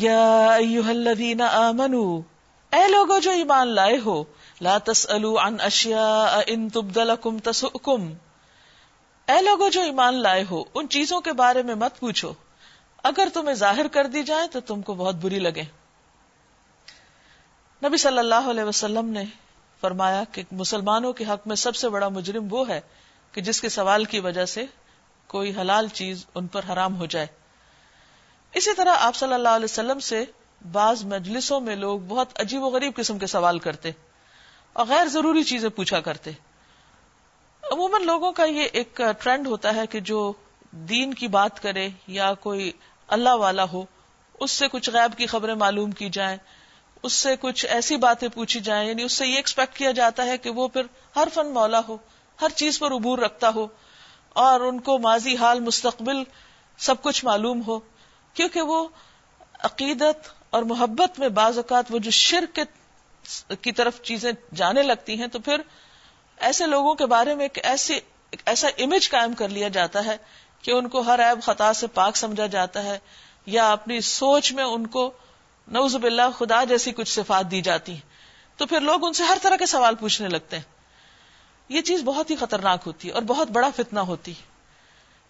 یا ایوہ الذین آمنوا اے لوگو جو ایمان لائے ہو، لا تسألوا عن اشیاء ان تبدلکم تسؤکم۔ اے لوگو جو ایمان لائے ہو، ان چیزوں کے بارے میں مت پوچھو۔ اگر تمہیں ظاہر کر دی جائے تو تم کو بہت بری لگے۔ نبی صلی اللہ علیہ وسلم نے فرمایا کہ مسلمانوں کے حق میں سب سے بڑا مجرم وہ ہے کہ جس کے سوال کی وجہ سے کوئی حلال چیز ان پر حرام ہو جائے۔ اسی طرح آپ صلی اللہ علیہ وسلم سے بعض مجلسوں میں لوگ بہت عجیب و غریب قسم کے سوال کرتے اور غیر ضروری چیزیں پوچھا کرتے۔ عموماً لوگوں کا یہ ایک ٹرینڈ ہوتا ہے کہ جو دین کی بات کرے یا کوئی اللہ والا ہو، اس سے کچھ غیب کی خبریں معلوم کی جائیں، اس سے کچھ ایسی باتیں پوچھی جائیں یعنی اس سے یہ ایکسپیکٹ کیا جاتا ہے کہ وہ پھر ہر فن مولا ہو، ہر چیز پر عبور رکھتا ہو اور ان کو ماضی حال مستقبل سب کچھ معلوم ہو۔ کیونکہ وہ عقیدت اور محبت میں بعض اوقات وہ جو شرک کی طرف چیزیں جانے لگتی ہیں، تو پھر ایسے لوگوں کے بارے میں ایک ایسی ایسا امیج قائم کر لیا جاتا ہے کہ ان کو ہر عیب خطا سے پاک سمجھا جاتا ہے یا اپنی سوچ میں ان کو نوز باللہ خدا جیسی کچھ صفات دی جاتی ہیں۔ تو پھر لوگ ان سے ہر طرح کے سوال پوچھنے لگتے ہیں۔ یہ چیز بہت ہی خطرناک ہوتی ہے اور بہت بڑا فتنہ ہوتی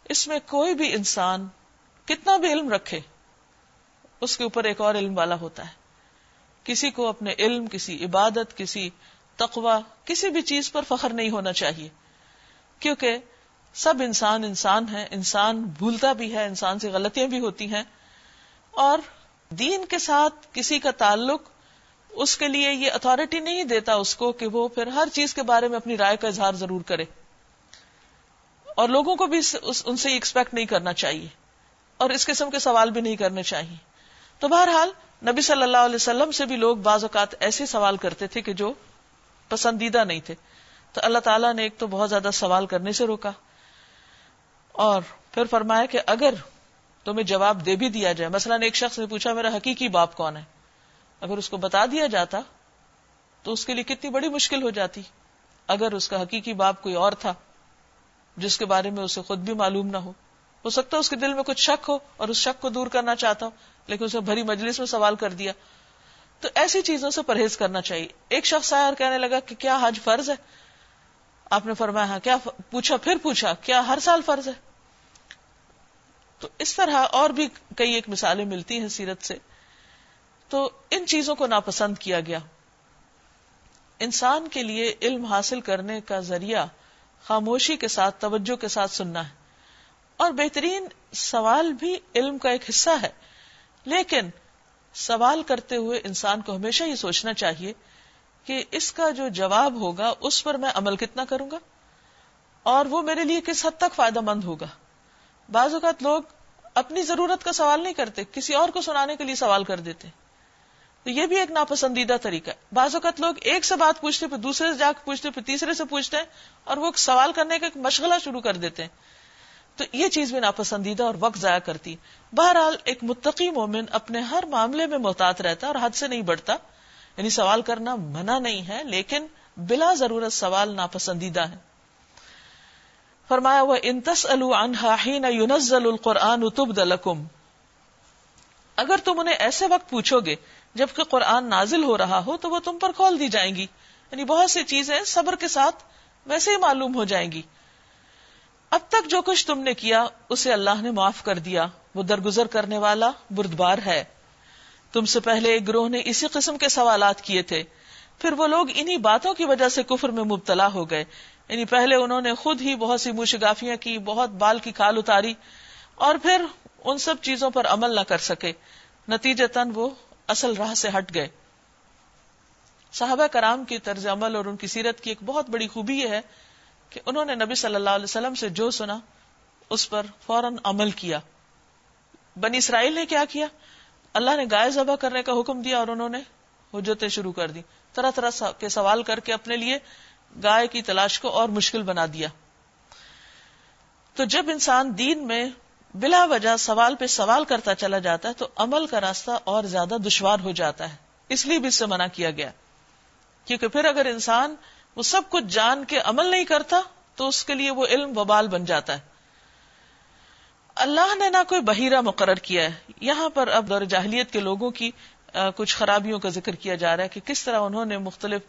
اس میں کوئی بھی انسان کتنا بھی علم رکھے، اس کے اوپر ایک اور علم والا ہوتا ہے۔ کسی کو اپنے علم، کسی عبادت، کسی تقوا کسی بھی چیز پر فخر نہیں ہونا چاہیے۔ کیونکہ سب انسان انسان ہے انسان بھولتا بھی ہے، انسان سے غلطیاں بھی ہوتی ہیں۔ اور دین کے ساتھ کسی کا تعلق اس کے لیے یہ اتارٹی نہیں دیتا اس کو کہ وہ پھر ہر چیز کے بارے میں اپنی رائے کا اظہار ضرور کرے۔ اور لوگوں کو بھی ان سے ایکسپیکٹ نہیں کرنا چاہیے۔ اور اس قسم کے سوال بھی نہیں کرنے چاہیے۔ تو بہرحال نبی صلی اللہ علیہ وسلم سے بھی لوگ بعض اوقات ایسے سوال کرتے تھے کہ جو پسندیدہ نہیں تھے۔ تو اللہ تعالیٰ نے ایک تو بہت زیادہ سوال کرنے سے روکا۔ اور پھر فرمایا کہ اگر تمہیں جواب دے بھی دیا جائے، مثلا ایک شخص نے پوچھا، میرا حقیقی باپ کون ہے؟ اگر اس کو بتا دیا جاتا تو اس کے لیے کتنی بڑی مشکل ہو جاتی۔ اگر اس کا حقیقی باپ کوئی اور تھا جس کے بارے میں اسے خود بھی معلوم نہ ہو۔ ہو سکتا اس کے دل میں کچھ شک ہو اور اس شک کو دور کرنا چاہتا ہو لیکن اسے بھری مجلس میں سوال کر دیا۔ تو ایسی چیزوں سے پرہیز کرنا چاہیے۔ ایک شخص آیا اور کہنے لگا کہ کیا حج فرض ہے؟ آپ نے فرمایا ہاں کیا پوچھا، پھر پوچھا، کیا ہر سال فرض ہے؟ تو اس طرح اور بھی کئی ایک مثالیں ملتی ہیں سیرت سے۔ تو ان چیزوں کو ناپسند کیا گیا۔ انسان کے لیے علم حاصل کرنے کا ذریعہ خاموشی کے ساتھ، توجہ کے ساتھ سننا ہے۔ اور بہترین سوال بھی علم کا ایک حصہ ہے۔ لیکن سوال کرتے ہوئے انسان کو ہمیشہ یہ سوچنا چاہیے کہ اس کا جو جواب ہوگا، اس پر میں عمل کتنا کروں گا؟ اور وہ میرے لیے کس حد تک فائدہ مند ہوگا؟ بعض اوقات لوگ اپنی ضرورت کا سوال نہیں کرتے، کسی اور کو سنانے کے لیے سوال کر دیتے۔ تو یہ بھی ایک ناپسندیدہ طریقہ ہے۔ بعض اوقات لوگ ایک سے بات پوچھتے، پھر دوسرے سے جا کے پوچھتے، پھر تیسرے سے پوچھتے ہیں اور وہ سوال کرنے کا ایک مشغلہ شروع کر دیتے ہیں۔ تو یہ چیز بھی ناپسندیدہ اور وقت ضائع کرتی۔ بہرحال ایک متقی مومن اپنے ہر معاملے میں محتاط رہتا اور حد سے نہیں بڑھتا۔ یعنی سوال کرنا منع نہیں ہے، لیکن بلا ضرورت سوال ناپسندیدہ ہے۔ فرمایا وہ انتس القرآن اگر تم انہیں ایسے وقت پوچھو گے جبکہ قرآن نازل ہو رہا ہو، تو وہ تم پر کھول دی جائیں گی۔ یعنی بہت سی چیزیں صبر کے ساتھ ویسے ہی معلوم ہو جائیں گی۔ اب تک جو کچھ تم نے کیا، اسے اللہ نے معاف کر دیا۔ وہ درگزر کرنے والا بردبار ہے۔ تم سے پہلے ایک گروہ نے اسی قسم کے سوالات کیے تھے۔ پھر وہ لوگ انہی باتوں کی وجہ سے کفر میں مبتلا ہو گئے۔ یعنی پہلے انہوں نے خود ہی بہت سی موشگافیاں کی، بہت بال کی کھال اتاری اور پھر ان سب چیزوں پر عمل نہ کر سکے۔ نتیجے تن وہ اصل راہ سے ہٹ گئے۔ صحابہ کرام کی طرز عمل اور ان کی سیرت کی ایک بہت بڑی خوبی یہ ہے کہ انہوں نے نبی صلی اللہ علیہ وسلم سے جو سنا، اس پر فوراً عمل کیا۔ بنی اسرائیل نے کیا کیا؟ اللہ نے گائے ذبح کرنے کا حکم دیا اور انہوں نے حجتیں شروع کر دی طرح طرح کے سوال کر کے اپنے لیے گائے کی تلاش کو اور مشکل بنا دیا۔ تو جب انسان دین میں بلا وجہ سوال پہ سوال کرتا چلا جاتا ہے، تو عمل کا راستہ اور زیادہ دشوار ہو جاتا ہے۔ اس لیے بھی اس سے منع کیا گیا۔ کیونکہ پھر اگر انسان وہ سب کچھ جان کے عمل نہیں کرتا تو اس کے لیے وہ علم وبال بن جاتا ہے۔ اللہ نے نہ کوئی بحیرہ مقرر کیا ہے۔ یہاں پر اب دور جاہلیت کے لوگوں کی کچھ خرابیوں کا ذکر کیا جا رہا ہے کہ کس طرح انہوں نے مختلف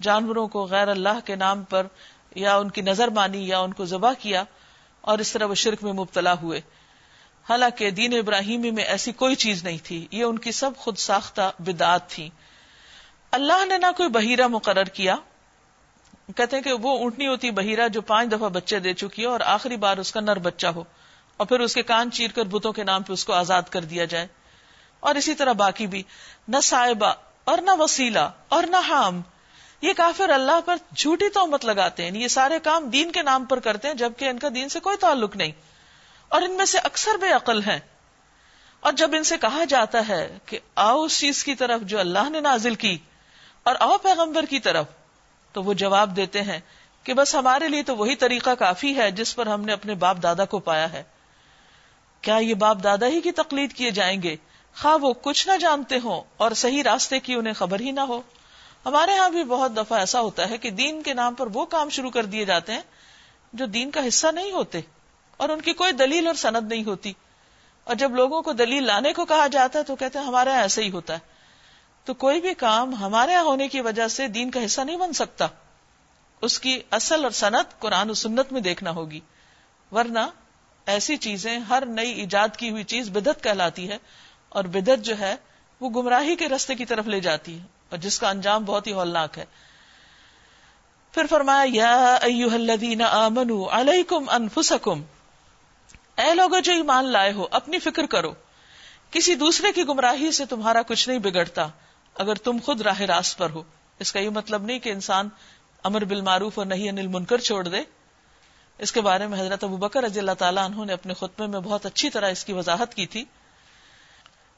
جانوروں کو غیر اللہ کے نام پر یا ان کی نظر مانی یا ان کو ذبح کیا اور اس طرح وہ شرک میں مبتلا ہوئے۔ حالانکہ دین ابراہیمی میں ایسی کوئی چیز نہیں تھی۔ یہ ان کی سب خود ساختہ بدعات تھی اللہ نے نہ کوئی بحیرہ مقرر کیا۔ کہتے ہیں کہ وہ اونٹنی ہوتی بحیرہ جو پانچ دفعہ بچے دے چکی ہے اور آخری بار اس کا نر بچہ ہو اور پھر اس کے کان چیر کر بتوں کے نام پہ اس کو آزاد کر دیا جائے اور اسی طرح باقی بھی۔ نہ صاحبہ اور نہ وسیلہ اور نہ حام۔ یہ کافر اللہ پر جھوٹی تو مت لگاتے ہیں۔ یعنی یہ سارے کام دین کے نام پر کرتے ہیں، جبکہ ان کا دین سے کوئی تعلق نہیں۔ اور ان میں سے اکثر بے عقل ہیں۔ اور جب ان سے کہا جاتا ہے کہ آؤ اس چیز کی طرف جو اللہ نے نازل کی اور آؤ پیغمبر کی طرف تو وہ جواب دیتے ہیں کہ بس ہمارے لیے تو وہی طریقہ کافی ہے جس پر ہم نے اپنے باپ دادا کو پایا ہے۔ کیا یہ باپ دادا ہی کی تقلید کیے جائیں گے؟ خواہ وہ کچھ نہ جانتے ہوں اور صحیح راستے کی انہیں خبر ہی نہ ہو۔ ہمارے ہاں بھی بہت دفعہ ایسا ہوتا ہے کہ دین کے نام پر وہ کام شروع کر دیے جاتے ہیں جو دین کا حصہ نہیں ہوتے اور ان کی کوئی دلیل اور سند نہیں ہوتی۔ اور جب لوگوں کو دلیل لانے کو کہا جاتا ہے تو کہتے ہیں ہمارے یہاں ایسا ہی ہوتا ہے۔ تو کوئی بھی کام ہمارے یہاں ہونے کی وجہ سے دین کا حصہ نہیں بن سکتا۔ اس کی اصل اور صنعت قرآن و سنت میں دیکھنا ہوگی۔ ورنہ ایسی چیزیں ہر نئی ایجاد کی ہوئی چیز بدت کہلاتی ہے اور بدت جو ہے وہ گمراہی کے رستے کی طرف لے جاتی ہے اور جس کا انجام بہت ہی ہولناک ہے۔ پھر فرمایا، یا ایوہ الذین آمنوا علیکم انفسکم، اے لوگو جو ایمان لائے ہو، اپنی فکر کرو۔ کسی دوسرے کی گمراہی سے تمہارا کچھ نہیں بگڑتا۔ اگر تم خود راہ راست پر ہو۔ اس کا یہ مطلب نہیں کہ انسان امر بالمعروف اور نہیں انل منکر چھوڑ دے۔ اس کے بارے میں حضرت ابو بکر رضی اللہ تعالیٰ انہوں نے اپنے خطبے میں بہت اچھی طرح اس کی وضاحت کی تھی۔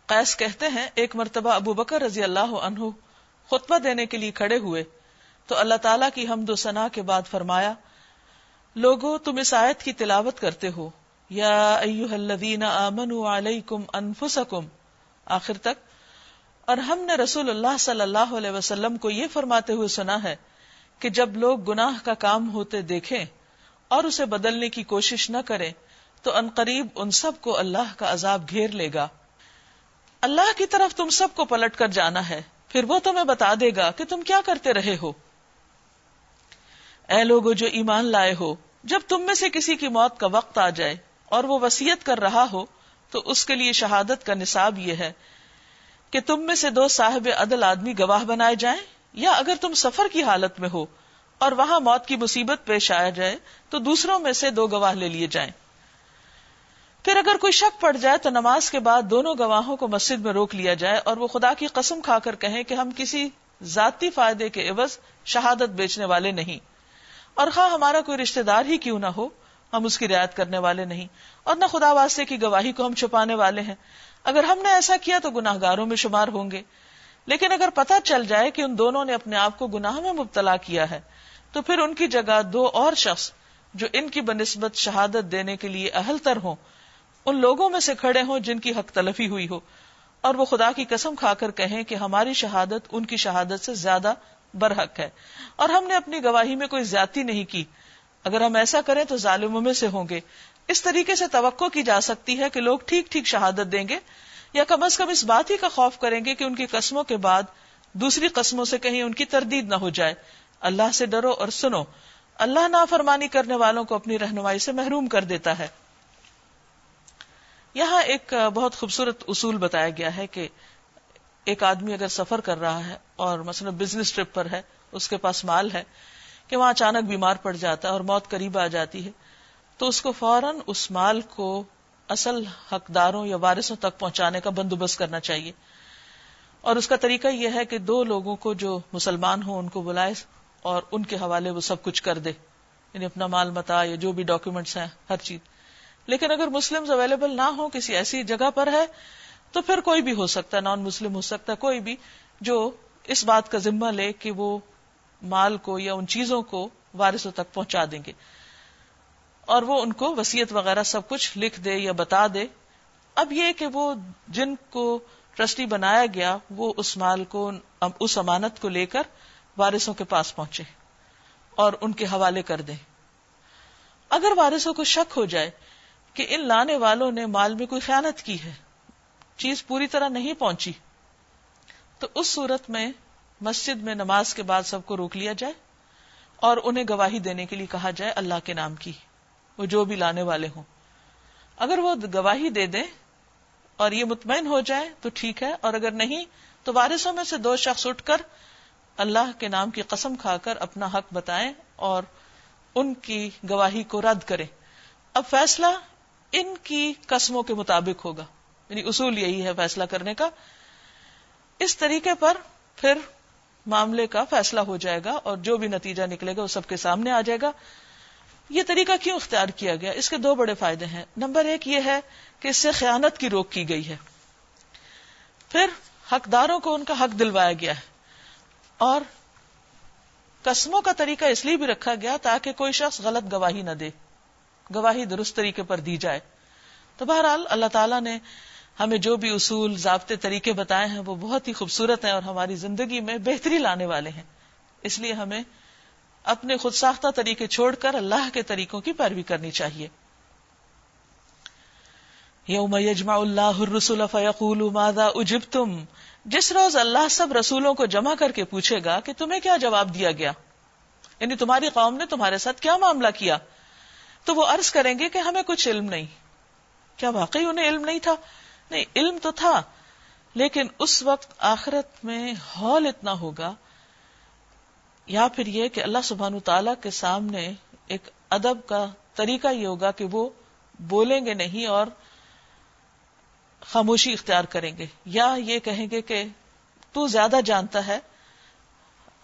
قیس کہتے ہیں، ایک مرتبہ ابو بکر رضی اللہ عنہ خطبہ دینے کے لیے کھڑے ہوئے تو اللہ تعالیٰ کی حمد و ثنا کے بعد فرمایا، لوگو، تم اس آیت کی تلاوت کرتے ہو۔ یا ایوہ الذین آمنوا علیکم انفسکم۔ آخر تک اور ہم نے رسول اللہ صلی اللہ علیہ وسلم کو یہ فرماتے ہوئے سنا ہے کہ جب لوگ گناہ کا کام ہوتے دیکھیں اور اسے بدلنے کی کوشش نہ کریں، تو انقریب ان سب کو اللہ کا عذاب گھیر لے گا۔ اللہ کی طرف تم سب کو پلٹ کر جانا ہے، پھر وہ تمہیں بتا دے گا کہ تم کیا کرتے رہے ہو۔ اے لوگو جو ایمان لائے ہو، جب تم میں سے کسی کی موت کا وقت آ جائے اور وہ وسیعت کر رہا ہو، تو اس کے لیے شہادت کا نصاب یہ ہے کہ تم میں سے دو صاحب عدل آدمی گواہ بنائے جائیں یا اگر تم سفر کی حالت میں ہو اور وہاں موت کی مصیبت پیش آیا جائے تو دوسروں میں سے دو گواہ لے لیے جائیں۔ پھر اگر کوئی شک پڑ جائے تو نماز کے بعد دونوں گواہوں کو مسجد میں روک لیا جائے اور وہ خدا کی قسم کھا کر کہیں کہ ہم کسی ذاتی فائدے کے عوض شہادت بیچنے والے نہیں۔ اور خواہ ہمارا کوئی رشتہ دار ہی کیوں نہ ہو، ہم اس کی رعایت کرنے والے نہیں۔ اور نہ خدا واسطے کی گواہی کو ہم چھپانے والے ہیں۔ اگر ہم نے ایسا کیا تو گناہ گاروں میں شمار ہوں گے۔ لیکن اگر پتہ چل جائے کہ ان دونوں نے اپنے آپ کو گناہ میں مبتلا کیا ہے، تو پھر ان کی جگہ دو اور شخص جو ان کی بنسبت شہادت دینے کے لیے اہل تر ہوں، ان لوگوں میں سے کھڑے ہوں جن کی حق تلفی ہوئی ہو۔ اور وہ خدا کی قسم کھا کر کہیں کہ ہماری شہادت ان کی شہادت سے زیادہ برحق ہے۔ اور ہم نے اپنی گواہی میں کوئی زیادتی نہیں کی۔ اگر ہم ایسا کریں تو ظالموں میں سے ہوں گے۔ اس طریقے سے توقع کی جا سکتی ہے کہ لوگ ٹھیک ٹھیک شہادت دیں گے یا کم از کم اس بات ہی کا خوف کریں گے کہ ان کی قسموں کے بعد دوسری قسموں سے کہیں ان کی تردید نہ ہو جائے۔ اللہ سے ڈرو اور سنو۔ اللہ نافرمانی کرنے والوں کو اپنی رہنمائی سے محروم کر دیتا ہے۔ یہاں ایک بہت خوبصورت اصول بتایا گیا ہے کہ ایک آدمی اگر سفر کر رہا ہے اور مثلا بزنس ٹرپ پر ہے، اس کے پاس مال ہے کہ وہاں اچانک بیمار پڑ جاتا ہے اور موت قریب آ جاتی ہے۔ تو اس کو فوراً اس مال کو اصل حقداروں یا وارثوں تک پہنچانے کا بندوبست کرنا چاہیے۔ اور اس کا طریقہ یہ ہے کہ دو لوگوں کو جو مسلمان ہوں ان کو بلائے اور ان کے حوالے وہ سب کچھ کر دے۔ یعنی اپنا مال متا یا جو بھی ڈاکومینٹس ہیں، ہر چیز۔ لیکن اگر مسلم اویلیبل نہ ہو کسی ایسی جگہ پر ہے، تو پھر کوئی بھی ہو سکتا ہے نان مسلم ہو سکتا ہے، کوئی بھی جو اس بات کا ذمہ لے کہ وہ مال کو یا ان چیزوں کو وارثوں تک پہنچا دیں گے۔ اور وہ ان کو وسیعت وغیرہ سب کچھ لکھ دے یا بتا دے۔ اب یہ کہ وہ جن کو ٹرسٹی بنایا گیا، وہ اس مال کو، اس امانت کو لے کر وارثوں کے پاس پہنچے اور ان کے حوالے کر دیں۔ اگر وارثوں کو شک ہو جائے کہ ان لانے والوں نے مال میں کوئی خیانت کی ہے، چیز پوری طرح نہیں پہنچی، تو اس صورت میں مسجد میں نماز کے بعد سب کو روک لیا جائے اور انہیں گواہی دینے کے لیے کہا جائے اللہ کے نام کی۔ وہ جو بھی لانے والے ہوں۔ اگر وہ گواہی دے دیں اور یہ مطمئن ہو جائے تو ٹھیک ہے، اور اگر نہیں تو وارثوں میں سے دو شخص اٹھ کر اللہ کے نام کی قسم کھا کر اپنا حق بتائیں اور ان کی گواہی کو رد کریں۔ اب فیصلہ ان کی قسموں کے مطابق ہوگا۔ یعنی اصول یہی ہے فیصلہ کرنے کا۔ اس طریقے پر پھر معاملے کا فیصلہ ہو جائے گا اور جو بھی نتیجہ نکلے گا وہ سب کے سامنے آ جائے گا۔ یہ طریقہ کیوں اختیار کیا گیا؟ اس کے دو بڑے فائدے ہیں۔ نمبر ایک یہ ہے کہ اس سے خیانت کی روک کی گئی ہے۔ پھر حقداروں کو ان کا حق دلوایا گیا ہے۔ اور قسموں کا طریقہ اس لیے بھی رکھا گیا تاکہ کوئی شخص غلط گواہی نہ دے، گواہی درست طریقے پر دی جائے۔ تو بہرحال اللہ تعالیٰ نے ہمیں جو بھی اصول، ضابطے، طریقے بتائے ہیں، وہ بہت ہی خوبصورت ہیں اور ہماری زندگی میں بہتری لانے والے ہیں۔ اس لیے ہمیں اپنے خود ساختہ طریقے چھوڑ کر اللہ کے طریقوں کی پیروی کرنی چاہیے۔ یوم یجمع اللہ الرسول فیقول ماذا اجبتم؟ جس روز اللہ سب رسولوں کو جمع کر کے پوچھے گا کہ تمہیں کیا جواب دیا گیا؟ یعنی تمہاری قوم نے تمہارے ساتھ کیا معاملہ کیا؟ تو وہ عرض کریں گے کہ ہمیں کچھ علم نہیں۔ کیا واقعی انہیں علم نہیں تھا؟ نہیں، علم تو تھا، لیکن اس وقت آخرت میں ہال اتنا ہوگا یا پھر یہ کہ اللہ سبحان تعالی کے سامنے ایک ادب کا طریقہ یہ ہوگا کہ وہ بولیں گے نہیں اور خاموشی اختیار کریں گے یا یہ کہیں گے کہ تو زیادہ جانتا ہے،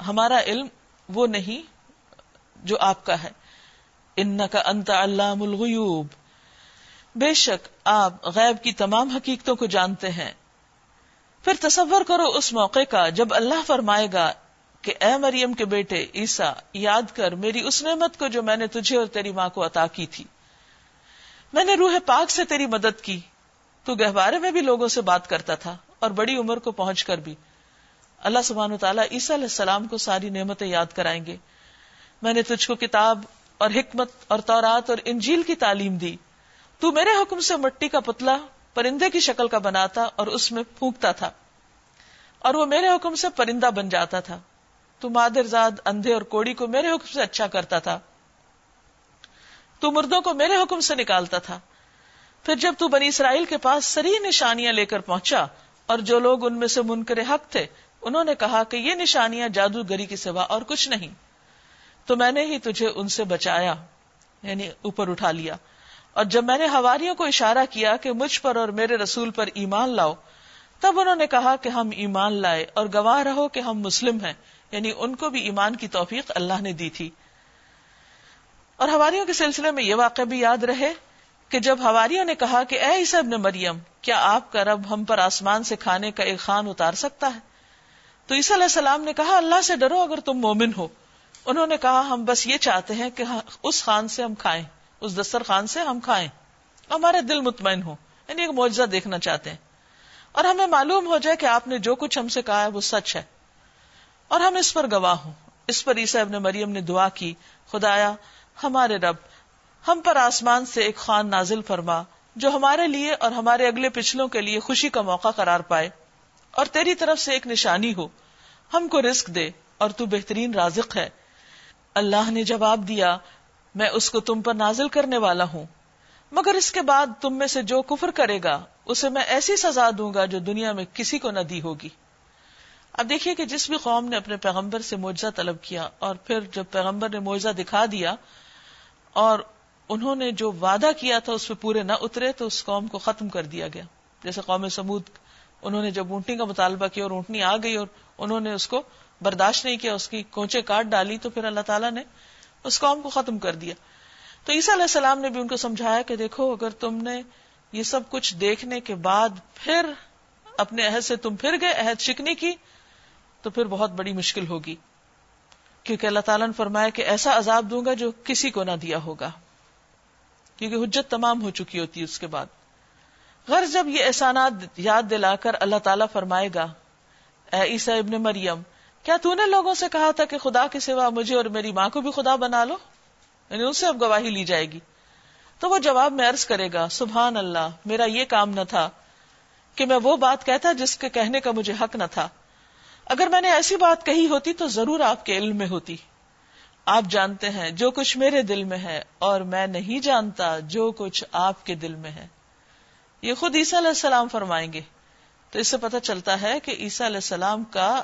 ہمارا علم وہ نہیں جو آپ کا ہے۔ ان کا انت علام الغیوب۔ بے شک آپ غیب کی تمام حقیقتوں کو جانتے ہیں۔ پھر تصور کرو اس موقع کا جب اللہ فرمائے گا کہ اے مریم کے بیٹے عیسا یاد کر میری اس نعمت کو جو میں نے تجھے اور تیری ماں کو عطا کی تھی۔ میں نے روح پاک سے تیری مدد کی۔ تو گہوارے میں بھی لوگوں سے بات کرتا تھا اور بڑی عمر کو پہنچ کر بھی۔ اللہ سبحانہ تعالیٰ عیسیٰ علیہ السلام کو ساری نعمتیں یاد کرائیں گے۔ میں نے تجھ کو کتاب اور حکمت اور تورات اور انجیل کی تعلیم دی۔ تو میرے حکم سے مٹی کا پتلا پرندے کی شکل کا بناتا اور اس میں پھونکتا تھا۔ اور وہ میرے حکم سے پرندہ بن جاتا تھا۔ تو مادر زاد اندھے اور کوڑی کو میرے حکم سے اچھا کرتا تھا۔ تو مردوں کو میرے حکم سے نکالتا تھا۔ پھر جب تو بنی اسرائیل کے پاس سری نشانیاں لے کر پہنچا اور جو لوگ ان میں سے منکر حق تھے، انہوں نے کہا کہ یہ نشانیاں جادوگری کی سوا اور کچھ نہیں۔ تو میں نے ہی تجھے ان سے بچایا یعنی اوپر اٹھا لیا۔ اور جب میں نے ہواریوں کو اشارہ کیا کہ مجھ پر اور میرے رسول پر ایمان لاؤ، تب انہوں نے کہا کہ ہم ایمان لائے اور گواہ رہو کہ ہم مسلم ہیں۔ یعنی ان کو بھی ایمان کی توفیق اللہ نے دی تھی۔ اور ہواریوں کے سلسلے میں یہ واقعہ بھی یاد رہے کہ جب ہواریوں نے کہا کہ اے عیسی ابن مریم، کیا آپ کا رب ہم پر آسمان سے کھانے کا ایک خان اتار سکتا ہے؟ تو عیسی علیہ السلام نے کہا، اللہ سے ڈرو اگر تم مومن ہو۔ انہوں نے کہا، ہم بس یہ چاہتے ہیں کہ اس خان سے ہم کھائیں، اس دستر خان سے ہم کھائیں۔ ہمارے دل مطمئن ہو یعنی ایک معجزہ دیکھنا چاہتے ہیں۔ اور ہمیں معلوم ہو جائے کہ آپ نے جو کچھ ہم سے کہا ہے وہ سچ ہے۔ اور ہم اس پر گواہ ہوں۔ اس پر عیسی ابن مریم نے دعا کی، خدایا، ہمارے رب، ہم پر آسمان سے ایک خان نازل فرما، جو ہمارے لیے اور ہمارے اگلے پچھلوں کے لیے خوشی کا موقع قرار پائے۔ اور تیری طرف سے ایک نشانی ہو، ہم کو رزق دے اور تو بہترین رازق ہے۔ اللہ نے جواب دیا، میں اس کو تم پر نازل کرنے والا ہوں۔ مگر اس کے بعد تم میں سے جو کفر کرے گا، اسے میں ایسی سزا دوں گا جو دنیا میں کسی کو نہ دی ہوگی۔ اب دیکھیے کہ جس بھی قوم نے اپنے پیغمبر سے معجزہ طلب کیا اور پھر جب پیغمبر نے معجزہ دکھا دیا اور انہوں نے جو وعدہ کیا تھا اس پہ پورے نہ اترے تو اس قوم کو ختم کر دیا گیا۔ جیسے قوم سمود، انہوں نے جب اونٹنی کا مطالبہ کیا اور اونٹنی آ گئی اور انہوں نے اس کو برداشت نہیں کیا، اس کی کوچے کاٹ ڈالی تو پھر اللہ تعالیٰ نے اس قوم کو ختم کر دیا۔ تو عیسیٰ علیہ السلام نے بھی ان کو سمجھایا کہ دیکھو، اگر تم نے یہ سب کچھ دیکھنے کے بعد پھر اپنے عہد سے تم پھر گئے، عہد شکنی کی تو پھر بہت بڑی مشکل ہوگی۔ کیونکہ اللہ تعالیٰ نے فرمایا کہ ایسا عذاب دوں گا جو کسی کو نہ دیا ہوگا۔ کیونکہ حجت تمام ہو چکی ہوتی ہے اس کے بعد۔ غرض جب یہ احسانات یاد دلا کر اللہ تعالیٰ فرمائے گا، اے عیسیٰ ابن مریم، کیا تو نے لوگوں سے کہا تھا کہ خدا کے سوا مجھے اور میری ماں کو بھی خدا بنا لو؟ یعنی ان سے اب گواہی لی جائے گی۔ تو وہ جواب میں عرض کرے گا، سبحان اللہ، میرا یہ کام نہ تھا کہ میں وہ بات کہتا جس کے کہنے کا مجھے حق نہ تھا۔ اگر میں نے ایسی بات کہی ہوتی تو ضرور آپ کے علم میں ہوتی۔ آپ جانتے ہیں جو کچھ میرے دل میں ہے اور میں نہیں جانتا جو کچھ آپ کے دل میں ہے۔ یہ خود عیسیٰ علیہ السلام فرمائیں گے۔ تو اس سے پتہ چلتا ہے کہ عیسیٰ علیہ السلام کا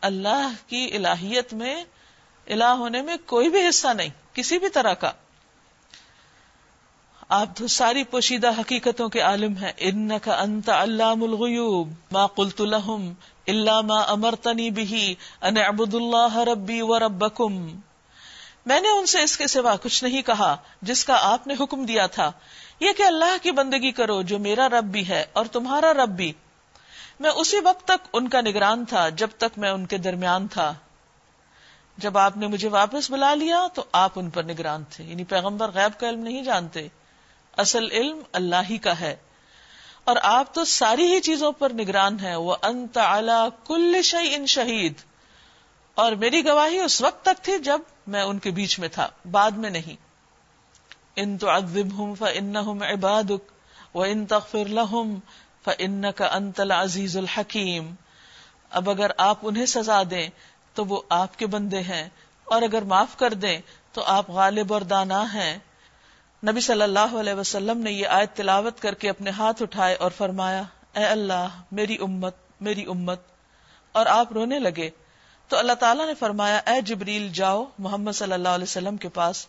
اللہ کی الہیت میں الہ ہونے میں کوئی بھی حصہ نہیں، کسی بھی طرح کا۔ آپ تو ساری پوشیدہ حقیقتوں کے عالم ہیں۔ ان کا انت علام الغیوب۔ ما قلت لهم الا ما امرتنی به ان اعبد اللہ ربی و ربکم۔ میں نے ان سے اس کے سوا کچھ نہیں کہا جس کا آپ نے حکم دیا تھا۔ یہ کہ اللہ کی بندگی کرو جو میرا رب بھی ہے اور تمہارا رب بھی۔ میں اسی وقت تک ان کا نگران تھا جب تک میں ان کے درمیان تھا۔ جب آپ نے مجھے واپس بلا لیا تو آپ ان پر نگران تھے۔ یعنی پیغمبر غیب کا علم نہیں جانتے۔ اصل علم اللہ ہی کا ہے۔ اور آپ تو ساری ہی چیزوں پر نگران ہیں۔ وہ انت کل شعی ان شہید اور میری گواہی اس وقت تک تھی جب میں ان کے بیچ میں تھا، بعد میں نہیں۔ ان تو ادب ہوں فن عباد و ان تخر لہم فن کا انتل عزیز الحکیم اب اگر آپ انہیں سزا دیں تو وہ آپ کے بندے ہیں۔ اور اگر معاف کر دیں تو آپ غالب اور دانا ہیں۔ نبی صلی اللہ علیہ وسلم نے یہ آیت تلاوت کر کے اپنے ہاتھ اٹھائے اور فرمایا، اے اللہ، میری امت میری امت۔ اور آپ رونے لگے۔ تو اللہ تعالیٰ نے فرمایا، اے جبریل، جاؤ محمد صلی اللہ علیہ وسلم کے پاس۔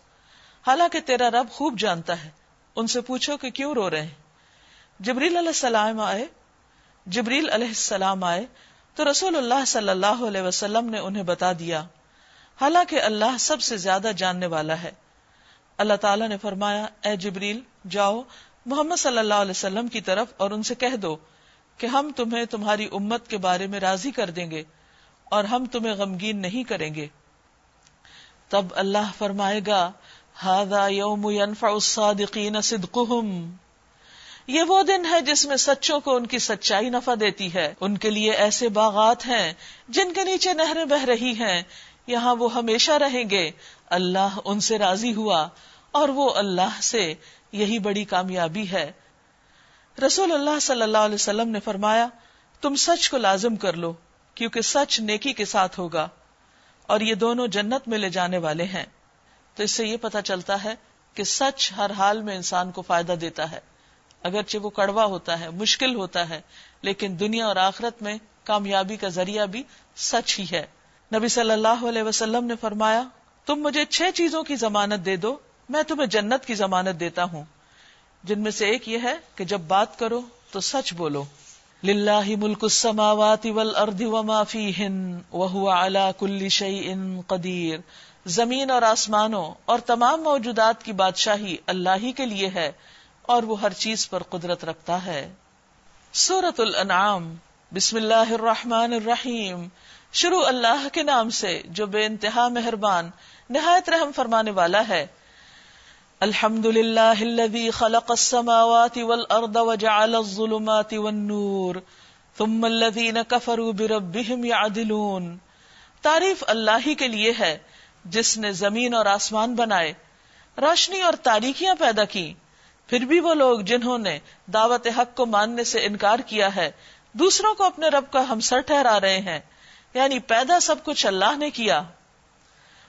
حالانکہ تیرا رب خوب جانتا ہے۔ ان سے پوچھو کہ کیوں رو رہے ہیں۔ جبریل علیہ السلام آئے۔ جبریل علیہ السلام آئے۔ تو رسول اللہ صلی اللہ علیہ وسلم نے انہیں بتا دیا، حالانکہ اللہ سب سے زیادہ جاننے والا ہے۔ اللہ تعالیٰ نے فرمایا، اے جبریل، جاؤ، محمد صلی اللہ علیہ وسلم کی طرف اور ان سے کہہ دو کہ ہم تمہیں تمہاری امت کے بارے میں راضی کر دیں گے اور ہم تمہیں غمگین نہیں کریں گے۔ تب اللہ فرمائے گا ہادا یوم الصادقین صدقہم یہ وہ دن ہے جس میں سچوں کو ان کی سچائی نفع دیتی ہے۔ ان کے لیے ایسے باغات ہیں جن کے نیچے نہریں بہ رہی ہیں۔ یہاں وہ ہمیشہ رہیں گے۔ اللہ ان سے راضی ہوا۔ اور وہ اللہ سے یہی بڑی کامیابی ہے۔ رسول اللہ صلی اللہ علیہ وسلم نے فرمایا، تم سچ کو لازم کر لو، کیونکہ سچ نیکی کے ساتھ ہوگا اور یہ دونوں جنت میں لے جانے والے ہیں۔ تو اس سے یہ پتا چلتا ہے کہ سچ ہر حال میں انسان کو فائدہ دیتا ہے۔ اگرچہ وہ کڑوا ہوتا ہے، مشکل ہوتا ہے، لیکن دنیا اور آخرت میں کامیابی کا ذریعہ بھی سچ ہی ہے۔ نبی صلی اللہ علیہ وسلم نے فرمایا، تم مجھے چھ چیزوں کی ضمانت دے دو میں تمہیں جنت کی ضمانت دیتا ہوں۔ جن میں سے ایک یہ ہے کہ جب بات کرو تو سچ بولو۔ للہ ملک السماوات والارض وما فیہن وهو على كل شيء قدیر۔ زمین اور آسمانوں اور تمام موجودات کی بادشاہی اللہ ہی کے لیے ہے اور وہ ہر چیز پر قدرت رکھتا ہے۔ سورت الانعام۔ بسم اللہ الرحمن الرحیم۔ شروع اللہ کے نام سے جو بے انتہا مہربان، نہایت رحم فرمانے والا ہے۔ الحمد للہ خلق السماوات والارض وجعل الظلمات والنور، ثم الذين كفروا بربهم يعدلون. تعریف اللہ ہی کے لیے ہے، جس نے زمین اور آسمان بنائے، روشنی اور تاریکیاں پیدا کی پھر بھی وہ لوگ جنہوں نے دعوت حق کو ماننے سے انکار کیا ہے، دوسروں کو اپنے رب کا ہمسر ٹھہرا رہے ہیں۔ یعنی پیدا سب کچھ اللہ نے کیا۔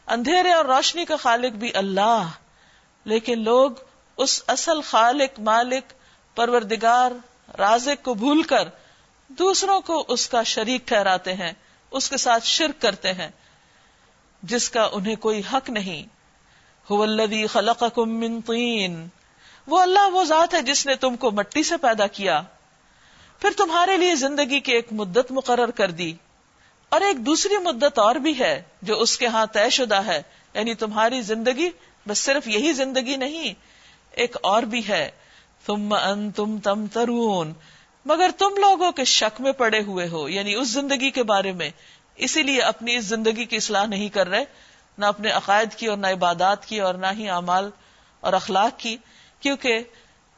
اندھیرے اور روشنی کا خالق بھی اللہ۔ لیکن لوگ اس اصل خالق، مالک، پروردگار، رازق کو بھول کر دوسروں کو اس کا شریک ٹھہراتے ہیں، اس کے ساتھ شرک کرتے ہیں، جس کا انہیں کوئی حق نہیں۔ من طین وہ اللہ وہ ذات ہے جس نے تم کو مٹی سے پیدا کیا۔ پھر تمہارے لیے زندگی کی ایک مدت مقرر کر دی۔ اور ایک دوسری مدت اور بھی ہے جو اس کے ہاں طے شدہ ہے یعنی تمہاری زندگی بس صرف یہی زندگی نہیں، ایک اور بھی ہے۔ تم ان تم تم ترون مگر تم لوگوں کے شک میں پڑے ہوئے ہو یعنی اس زندگی کے بارے میں۔ اسی لیے اپنی اس زندگی کی اصلاح نہیں کر رہے، نہ اپنے عقائد کی اور نہ عبادات کی اور نہ ہی اعمال اور اخلاق کی، کیونکہ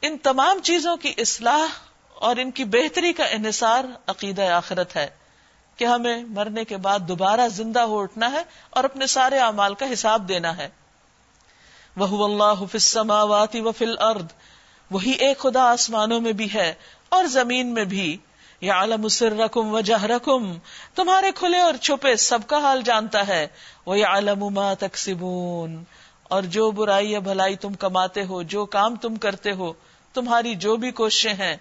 ان تمام چیزوں کی اصلاح اور ان کی بہتری کا انحصار عقیدہ آخرت ہے۔ کہ ہمیں مرنے کے بعد دوبارہ زندہ ہو اٹھنا ہے اور اپنے سارے اعمال کا حساب دینا ہے۔ وہ اللہ السماوات و فل ارد وہی ایک خدا آسمانوں میں بھی ہے اور زمین میں بھی۔ یا عالم سرکم و جہرکم تمہارے کھلے اور چھپے سب کا حال جانتا ہے۔ وہ یا عالم ما تکسبون، اور جو برائی یا بھلائی تم کماتے ہو، جو کام تم کرتے ہو، تمہاری جو بھی کوششیں ہیں،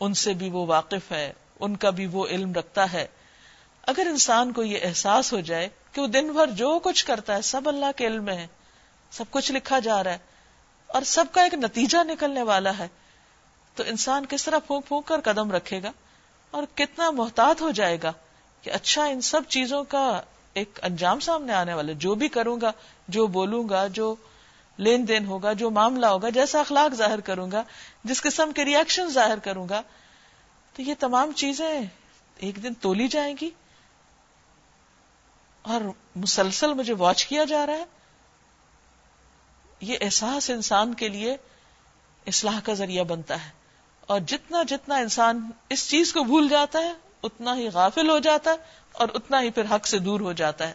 ان سے بھی وہ واقف ہے، ان کا بھی وہ علم رکھتا ہے۔ اگر انسان کو یہ احساس ہو جائے کہ وہ دن بھر جو کچھ کرتا ہے، سب اللہ کے علم میں ہے۔ سب کچھ لکھا جا رہا ہے اور سب کا ایک نتیجہ نکلنے والا ہے۔ تو انسان کس طرح پھونک پھونک کر قدم رکھے گا اور کتنا محتاط ہو جائے گا کہ اچھا ان سب چیزوں کا ایک انجام سامنے آنے والا جو بھی کروں گا، جو بولوں گا، جو لین دین ہوگا، جو معاملہ ہوگا، جیسا اخلاق ظاہر کروں گا، جس قسم کے ریئیکشن ظاہر کروں گا، تو یہ تمام چیزیں ایک دن تولی جائیں گی۔ اور مسلسل مجھے واچ کیا جا رہا ہے۔ یہ احساس انسان کے لیے اصلاح کا ذریعہ بنتا ہے۔ اور جتنا جتنا انسان اس چیز کو بھول جاتا ہے، اتنا ہی غافل ہو جاتا ہے اور اتنا ہی پھر حق سے دور ہو جاتا ہے۔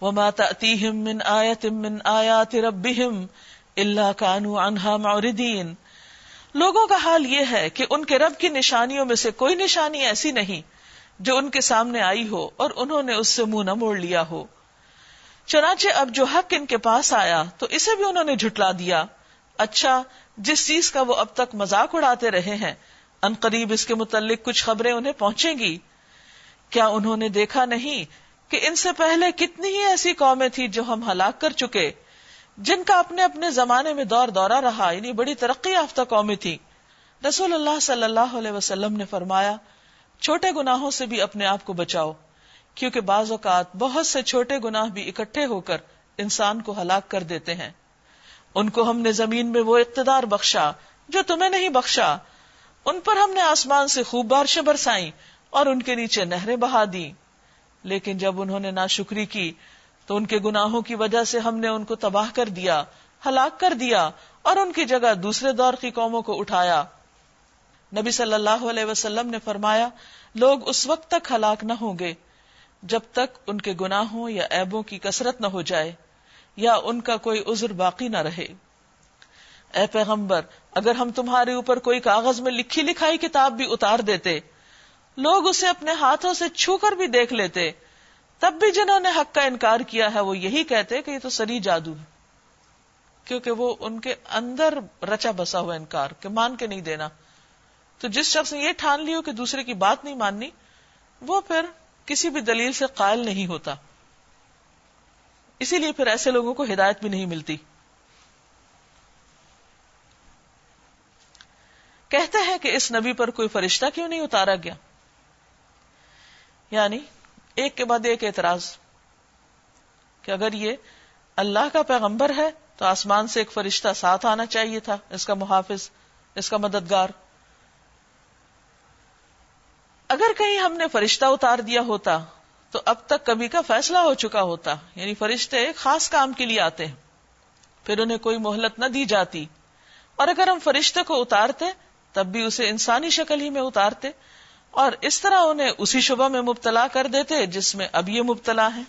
وما تأتيهم من آية من آيات ربهم إلا كانوا عنها معرضين۔ لوگوں کا حال یہ ہے کہ ان کے رب کی نشانیوں میں سے کوئی نشانی ایسی نہیں جو ان کے سامنے آئی ہو اور انہوں نے اس سے منہ نہ موڑ لیا ہو۔ چنانچہ اب جو حق ان کے پاس آیا تو اسے بھی انہوں نے جھٹلا دیا۔ اچھا جس چیز کا وہ اب تک مذاق اڑاتے رہے ہیں، ان قریب اس کے متعلق کچھ خبریں انہیں پہنچیں گی۔ کیا انہوں نے دیکھا نہیں کہ ان سے پہلے کتنی ہی ایسی قومیں تھی جو ہم ہلاک کر چکے، جن کا اپنے اپنے زمانے میں دور دورہ رہا یعنی بڑی ترقی یافتہ قومیں تھی رسول اللہ صلی اللہ علیہ وسلم نے فرمایا، چھوٹے گناہوں سے بھی اپنے آپ کو بچاؤ۔ کیونکہ بعض اوقات بہت سے چھوٹے گناہ بھی اکٹھے ہو کر انسان کو ہلاک کر دیتے ہیں۔ ان کو ہم نے زمین میں وہ اقتدار بخشا جو تمہیں نہیں بخشا۔ ان پر ہم نے آسمان سے خوب بارشیں برسائی اور ان کے نیچے نہریں بہا دی لیکن جب انہوں نے ناشکری کی تو ان کے گناہوں کی وجہ سے ہم نے ان کو تباہ کر دیا، ہلاک کر دیا اور ان کی جگہ دوسرے دور کی قوموں کو اٹھایا۔ نبی صلی اللہ علیہ وسلم نے فرمایا، لوگ اس وقت تک ہلاک نہ ہوں گے۔ جب تک ان کے گناہوں یا ایبوں کی کثرت نہ ہو جائے یا ان کا کوئی عذر باقی نہ رہے۔ اے پیغمبر، اگر ہم تمہارے اوپر کوئی کاغذ میں لکھی لکھائی کتاب بھی اتار دیتے، لوگ اسے اپنے ہاتھوں سے چھو کر بھی دیکھ لیتے، تب بھی جنہوں نے حق کا انکار کیا ہے وہ یہی کہتے کہ یہ تو سری جادو ہے۔ کیونکہ وہ ان کے اندر رچا بسا ہوا انکار، کہ مان کے نہیں دینا۔ تو جس شخص نے یہ ٹھان لی ہو کہ دوسرے کی بات نہیں ماننی، وہ پھر کسی بھی دلیل سے قائل نہیں ہوتا۔ اسی لیے پھر ایسے لوگوں کو ہدایت بھی نہیں ملتی۔ کہتے ہیں کہ اس نبی پر کوئی فرشتہ کیوں نہیں اتارا گیا؟ یعنی ایک کے بعد ایک اعتراض کہ اگر یہ اللہ کا پیغمبر ہے تو آسمان سے ایک فرشتہ ساتھ آنا چاہیے تھا، اس کا محافظ، اس کا مددگار۔ اگر کہیں ہم نے فرشتہ اتار دیا ہوتا تو اب تک کبھی کا فیصلہ ہو چکا ہوتا یعنی فرشتے ایک خاص کام کے لیے آتے ہیں۔ پھر انہیں کوئی مہلت نہ دی جاتی۔ اور اگر ہم فرشتے کو اتارتے، تب بھی اسے انسانی شکل ہی میں اتارتے۔ اور اس طرح انہیں اسی شبہ میں مبتلا کر دیتے جس میں اب یہ مبتلا ہے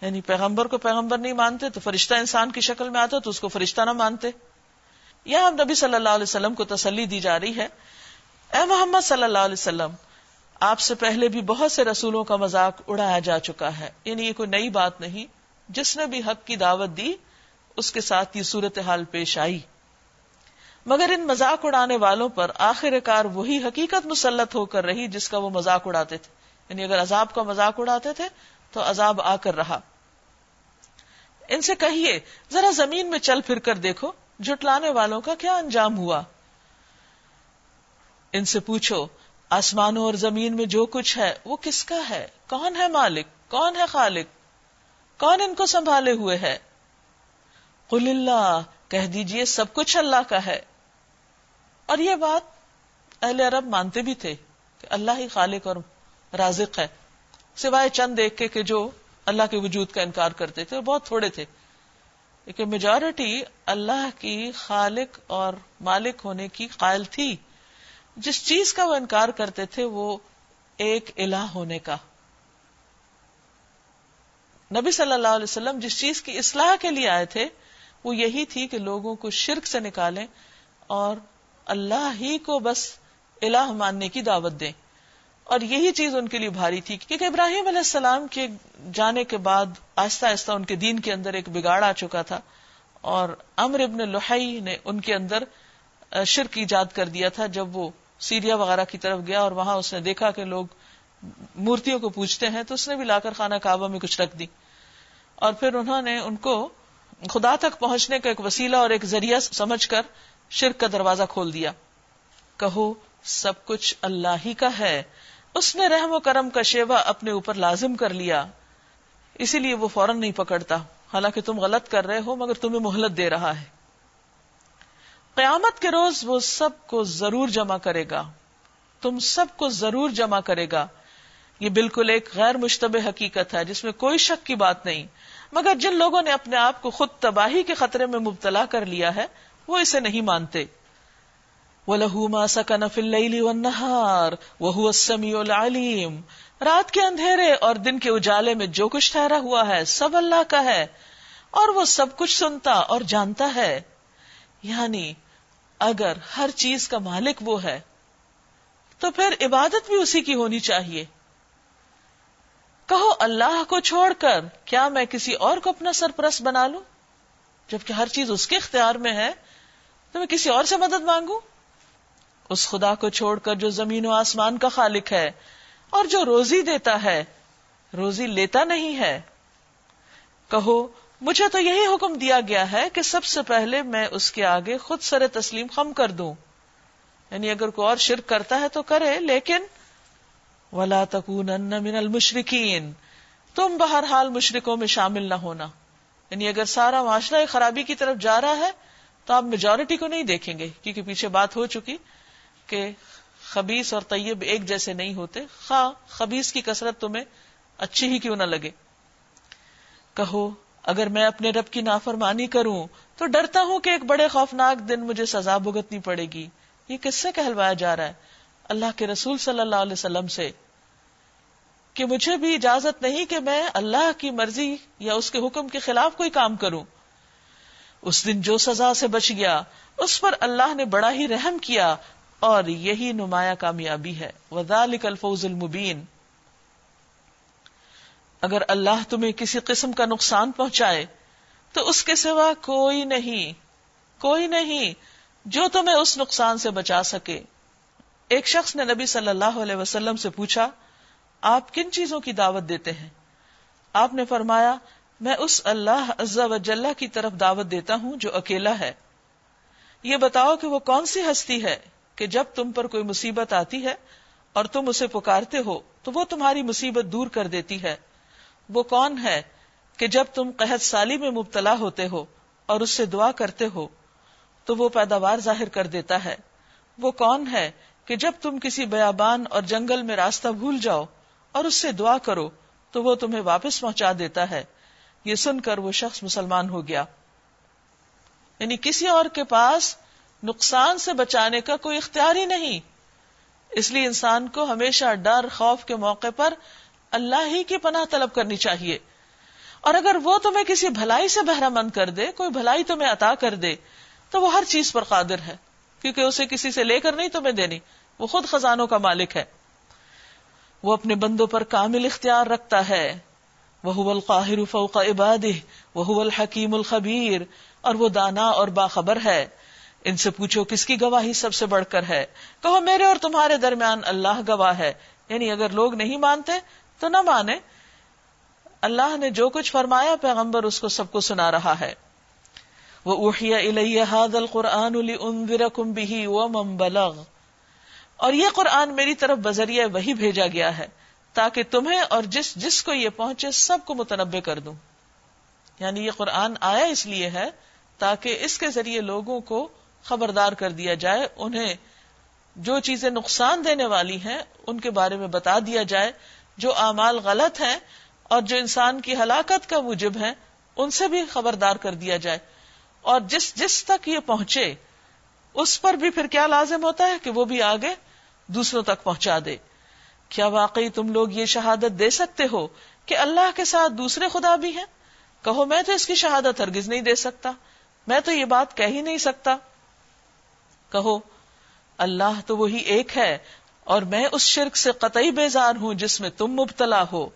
یعنی پیغمبر کو پیغمبر نہیں مانتے تو فرشتہ انسان کی شکل میں آتا تو اس کو فرشتہ نہ مانتے۔ یہاں ہم نبی صلی اللہ علیہ وسلم کو تسلی دی جا رہی ہے۔ اے محمد صلی اللہ علیہ وسلم آپ سے پہلے بھی بہت سے رسولوں کا مذاق اڑایا جا چکا ہے۔ یعنی یہ کوئی نئی بات نہیں۔ جس نے بھی حق کی دعوت دی، اس کے ساتھ یہ صورتحال پیش آئی۔ مگر ان مذاق اڑانے والوں پر آخر کار وہی حقیقت مسلط ہو کر رہی جس کا وہ مذاق اڑاتے تھے۔ یعنی اگر عذاب کا مذاق اڑاتے تھے، تو عذاب آ کر رہا۔ ان سے کہیے، ذرا زمین میں چل پھر کر دیکھو جٹلانے والوں کا کیا انجام ہوا؟ ان سے پوچھو آسمانوں اور زمین میں جو کچھ ہے، وہ کس کا ہے؟ کون ہے مالک؟ کون ہے خالق؟ کون ان کو سنبھالے ہوئے ہے؟ قل اللہ، کہہ دیجیے، سب کچھ اللہ کا ہے۔ اور یہ بات اہل عرب مانتے بھی تھے کہ اللہ ہی خالق اور رازق ہے۔ سوائے چند دیکھ کے کہ جو اللہ کے وجود کا انکار کرتے تھے بہت تھوڑے تھے۔ لیکن میجورٹی اللہ کی خالق اور مالک ہونے کی قائل تھی۔ جس چیز کا وہ انکار کرتے تھے وہ ایک الہ ہونے کا۔ نبی صلی اللہ علیہ وسلم جس چیز کی اصلاح کے لیے آئے تھے، وہ یہی تھی کہ لوگوں کو شرک سے نکالیں اور اللہ ہی کو بس الہ ماننے کی دعوت دیں۔ اور یہی چیز ان کے لیے بھاری تھی، کیونکہ ابراہیم علیہ السلام کے جانے کے بعد آہستہ آہستہ ان کے دین کے اندر ایک بگاڑ آ چکا تھا اور امر ابن لوہائی نے ان کے اندر شرک ایجاد کر دیا تھا جب وہ سیریا وغیرہ کی طرف گیا اور وہاں اس نے دیکھا کہ لوگ مورتیوں کو پوچھتے ہیں، تو اس نے بھی لا کر خانہ کعبہ میں کچھ رکھ دی۔ اور پھر انہوں نے ان کو خدا تک پہنچنے کا ایک وسیلہ اور ایک ذریعہ سمجھ کر شرک کا دروازہ کھول دیا۔ کہو، سب کچھ اللہ ہی کا ہے۔ اس نے رحم و کرم کا شیوا اپنے اوپر لازم کر لیا۔ اسی لیے وہ فوراً نہیں پکڑتا۔ حالانکہ تم غلط کر رہے ہو، مگر تمہیں مہلت دے رہا ہے۔ قیامت کے روز وہ سب کو ضرور جمع کرے گا۔ تم سب کو ضرور جمع کرے گا۔ یہ بالکل ایک غیر مشتبہ حقیقت ہے، جس میں کوئی شک کی بات نہیں۔ مگر جن لوگوں نے اپنے آپ کو خود تباہی کے خطرے میں مبتلا کر لیا ہے، وہ اسے نہیں مانتے۔ وہ لہو ماسا کا نفل نہار وہ سمی العلیم رات کے اندھیرے اور دن کے اجالے میں جو کچھ ٹھہرا ہوا ہے، سب اللہ کا ہے۔ اور وہ سب کچھ سنتا اور جانتا ہے۔ یعنی اگر ہر چیز کا مالک وہ ہے، تو پھر عبادت بھی اسی کی ہونی چاہیے۔ کہو اللہ کو چھوڑ کر، کیا میں کسی اور کو اپنا سرپرست بنا لوں؟ جبکہ ہر چیز اس کے اختیار میں ہے، تو میں کسی اور سے مدد مانگوں؟ اس خدا کو چھوڑ کر جو زمین و آسمان کا خالق ہے، اور جو روزی دیتا ہے، روزی لیتا نہیں ہے۔ کہو مجھے تو یہی حکم دیا گیا ہے کہ سب سے پہلے میں اس کے آگے خود سر تسلیم خم کر دوں۔ یعنی اگر کوئی اور شرک کرتا ہے تو کرے، لیکن ولا من المشرقین تم بہرحال مشرقوں میں شامل نہ ہونا۔ یعنی اگر سارا معاشرہ خرابی کی طرف جا رہا ہے، تو آپ میجورٹی کو نہیں دیکھیں گے، کیونکہ پیچھے بات ہو چکی کہ خبیص اور طیب ایک جیسے نہیں ہوتے۔ خواہ خبیص کی کثرت تمہیں اچھی ہی کیوں نہ لگے۔ کہو اگر میں اپنے رب کی نافرمانی کروں تو ڈرتا ہوں کہ ایک بڑے خوفناک دن مجھے سزا بھگتنی پڑے گی۔ یہ کس سے کہلوایا جا رہا ہے؟ اللہ کے رسول صلی اللہ علیہ وسلم سے۔ کہ مجھے بھی اجازت نہیں کہ میں اللہ کی مرضی یا اس کے حکم کے خلاف کوئی کام کروں۔ اس دن جو سزا سے بچ گیا، اس پر اللہ نے بڑا ہی رحم کیا اور یہی نمایاں کامیابی ہے۔ وزال الفوز المبین۔ اگر اللہ تمہیں کسی قسم کا نقصان پہنچائے، تو اس کے سوا کوئی نہیں کوئی نہیں جو تمہیں اس نقصان سے بچا سکے۔ ایک شخص نے نبی صلی اللہ علیہ وسلم سے پوچھا، آپ کن چیزوں کی دعوت دیتے ہیں؟ آپ نے فرمایا، میں اس اللہ عزا و جلہ کی طرف دعوت دیتا ہوں جو اکیلا ہے۔ یہ بتاؤ کہ وہ کون سی ہستی ہے کہ جب تم پر کوئی مصیبت آتی ہے اور تم اسے پکارتے ہو، تو وہ تمہاری مصیبت دور کر دیتی ہے۔ وہ کون ہے کہ جب تم قحط سالی میں مبتلا ہوتے ہو اور اس سے دعا کرتے ہو، تو وہ پیداوار ظاہر کر دیتا ہے۔ وہ کون ہے کہ جب تم کسی بیابان اور جنگل میں راستہ بھول جاؤ اور اس سے دعا کرو، تو وہ تمہیں واپس پہنچا دیتا ہے۔ یہ سن کر وہ شخص مسلمان ہو گیا۔ یعنی کسی اور کے پاس نقصان سے بچانے کا کوئی اختیار ہی نہیں۔ اس لیے انسان کو ہمیشہ ڈر، خوف کے موقع پر اللہ ہی کی پناہ طلب کرنی چاہیے۔ اور اگر وہ تمہیں کسی بھلائی سے بہرا مند کر دے، کوئی بھلائی تمہیں عطا کر دے، تو وہ ہر چیز پر قادر ہے۔ کیونکہ اسے کسی سے لے کر نہیں تمہیں دینی، وہ خود خزانوں کا مالک ہے۔ وہ اپنے بندوں پر کامل اختیار رکھتا ہے۔ وہ القاہر فوق عباد وہ الحکیم الخبیر۔ اور وہ دانا اور باخبر ہے۔ ان سے پوچھو کس کی گواہی سب سے بڑھ کر ہے۔ کہو، میرے اور تمہارے درمیان اللہ گواہ ہے۔ یعنی اگر لوگ نہیں مانتے تو نہ مانے، اللہ نے جو کچھ فرمایا پیغمبر اس کو سب کو سنا رہا ہے۔ وہ اوہیا الحاد القرآن بھی بلغ۔ اور یہ قرآن میری طرف بذریعہ وہی بھیجا گیا ہے تاکہ تمہیں اور جس جس کو یہ پہنچے سب کو متنوع کر دوں۔ یعنی یہ قرآن آیا اس لیے ہے تاکہ اس کے ذریعے لوگوں کو خبردار کر دیا جائے، انہیں جو چیزیں نقصان دینے والی ہیں، ان کے بارے میں بتا دیا جائے۔ جو اعمال غلط ہیں اور جو انسان کی ہلاکت کا موجب ہیں، ان سے بھی خبردار کر دیا جائے۔ اور جس جس تک یہ پہنچے، اس پر بھی پھر کیا لازم ہوتا ہے کہ وہ بھی آگے دوسروں تک پہنچا دے۔ کیا واقعی تم لوگ یہ شہادت دے سکتے ہو کہ اللہ کے ساتھ دوسرے خدا بھی ہیں؟ کہو، میں تو اس کی شہادت ہرگز نہیں دے سکتا۔ میں تو یہ بات کہہ ہی نہیں سکتا۔ کہو، اللہ تو وہی ایک ہے اور میں اس شرک سے قطعی بیزار ہوں جس میں تم مبتلا ہو۔